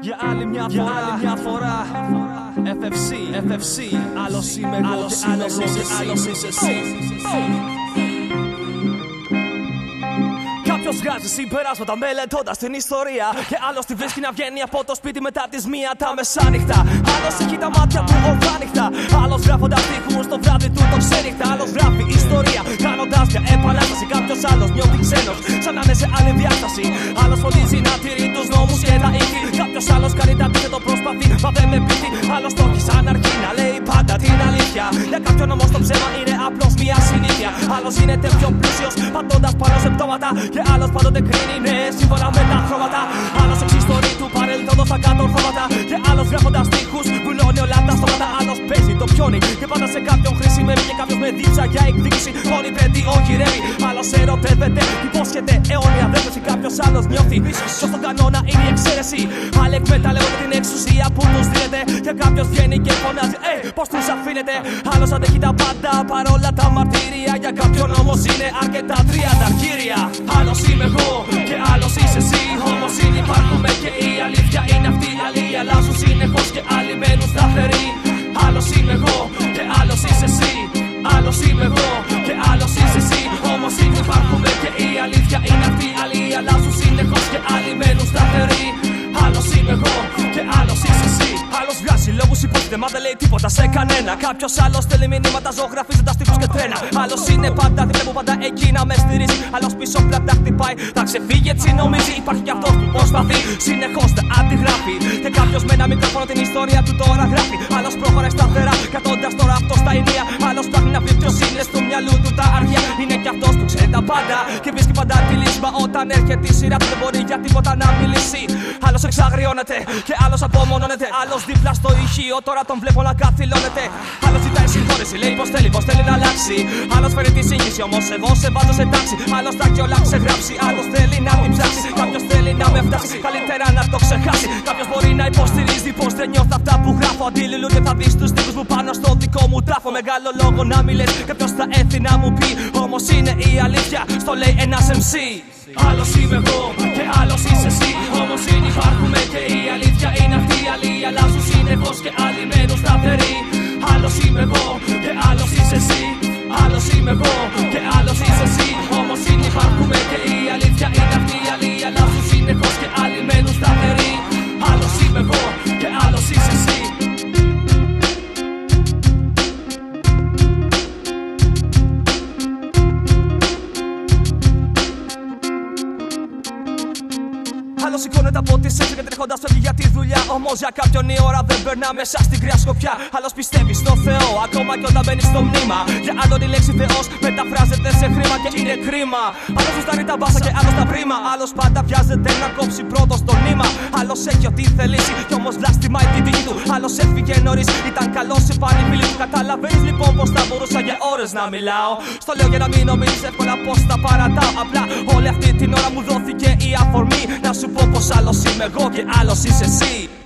Για άλλη μια φορά, για άλλη μια φορά FFC, FFC Άλλος είμαι εγώ άλλος και άλλος είσαι εσύ, άλλος είσαι εσύ Κάποιος βγάζει συμπεράσματα μελετώντας την ιστορία. Και άλλος τη βρίσκει να βγαίνει από το σπίτι μετά τις μία τα μεσάνυχτα. Άλλος έχει τα μάτια του ορθάνυχτα. Άλλος γράφοντας τείχου στο βράδυ του το ξένυχτα. Άλλος γράφει ιστορία κάνοντας μια επανάσταση. Κάποιος άλλος νιώθει ξένος, σαν να είναι σε άλλη διάσταση. Πείθει. Άλλος το έχει σαν αρχή να λέει πάντα την αλήθεια. Για κάποιον όμως το ψέμα είναι απλώς μια συνήθεια. Άλλος είναι πιο πλούσιος, πατώντας πάνω σε πτώματα. Και άλλος πάντοτε κρίνει ναι, σύμφωνα με τα χρώματα. Άλλος εξιστορεί του παρελθόντος στα κάτω ορθώματα. Και άλλος γράφοντα τείχους, βουλώνει όλα τα στόματα. Άλλος παίζει το πιόνι και πάντα σε κάποιον χρησιμεύει. Και κάποιος με δίψα για εκδίκηση. Όλοι παιδί, όχι ρεύει. Άλλος ερωτεύεται, υπόσχεται αιώνια δέσμευση. Κάποιος άλλος νιώθει πίσω στον κανόνα είναι η εξαίρεση. Άλλοι εκμεταλλεύονται την εξουσία που τους δίνεται. Και κάποιος βγαίνει και φωνάζει, Ε, πώς τους αφήνεται. Άλλος αντέχει τα πάντα παρόλα τα μαρτύρια. Για κάποιον όμως είναι αρκετά τριάντα κύρια. Άλλος είμαι εγώ και άλλος είσαι εσύ. Όμως είναι υπάρχουμε και η αλήθεια είναι αυτή. Άλλοι αλλάζουν συνεχώς και άλλοι μένουν σταθεροί. Άλλος είμαι εγώ και άλλος είσαι εσύ. Άλλος είμαι εγώ και άλλος είσαι εσύ. Όμως είναι υπάρχουμε και η αλήθεια είναι μα δεν λέει τίποτα σε κανένα. Κάποιος άλλος στέλνει μηνύματα ζωγραφίζοντας τύπους και τρένα. Άλλος είναι πάντα δίπλα που πάντα εκεί να με στηρίζει. Άλλος πίσω πλάτα χτυπάει, θα ξεφύγει έτσι νομίζει. Υπάρχει κι αυτός που προσπαθεί συνεχώς να αντιγράφει. Και κάποιος με ένα μικρόφωνο την ιστορία του τώρα γράφει. Άλλος προχωράει σταθερά, κατώντα πάντα και βρίσκει πάντα τη λύση. Μα όταν έρχεται η σειρά του δεν μπορεί για τίποτα να μιλήσει. Άλλος εξαγριώνεται και άλλος απομονώνεται. Άλλος δίπλα στο ηχείο τώρα τον βλέπω να καθυλώνεται. Άλλος ζητάει συγχώρεση, λέει πως θέλει, πως θέλει να αλλάξει. Άλλος φέρει τη σύγχυση, όμως εγώ σε βάζω σε τάξη. Άλλος τα έχει όλα ξεγράψει, άλλος θέλει να την ψάξει. Κάποιος θέλει να με φτάσει, καλύτερα να το ξεχάσει. Κάποιος μπορεί να υποστηρίζει πως δεν νιώθω αυτά που γράφω. Αντίληλου και θα δεις τους τύπους μου πάνω στο δικό μου τάφο. Μεγάλο λόγο να μιλέ, κάποιος θα έρθει να μου πει. Όμω είναι η αλήθεια, στο λέει ένας MC. Άλλος είμαι εγώ και άλλος είσαι εσύ. Όμω είναι υπάρχουμε και η αλήθεια είναι αυτή. Άλλοι αλλάζουν συνεχώς και άλλοι μένουν σταθεροί. Άλλος είμαι εγώ Άλλο σηκώνεται από τις 6 και τρέχοντας φεύγει για τη δουλειά. Όμως για κάποιον η ώρα δεν περνά μέσα στην κρύα σκοπιά. Άλλος πιστεύει στο Θεό, ακόμα και όταν μπαίνει στο μνήμα. Για άλλον η λέξη Θεός μεταφράζεται σε χρήμα και είναι κρίμα. Άλλος ζουστάρει τα μπάσα και άλλος τα πρίμα. Άλλος πάντα βιάζεται να κόψει πρώτος στο νήμα. Άλλος έχει ό,τι θελήσει κι όμως βλάστημάει την τύχη του. Άλλος έφυγε νωρίς, ήταν καλός σε πάλι φίλοι του. Καταλαβαίνει λοιπόν πως θα μπορούσα για ώρες να μιλάω. Στο λέω για να μην νομίζεις εύκολα πως τα παρατάω. Απλά όλη αυτή την ώρα μου δόθηκε η αφορμή να σου πω πως άλλος είμαι εγώ και άλλος είσαι εσύ.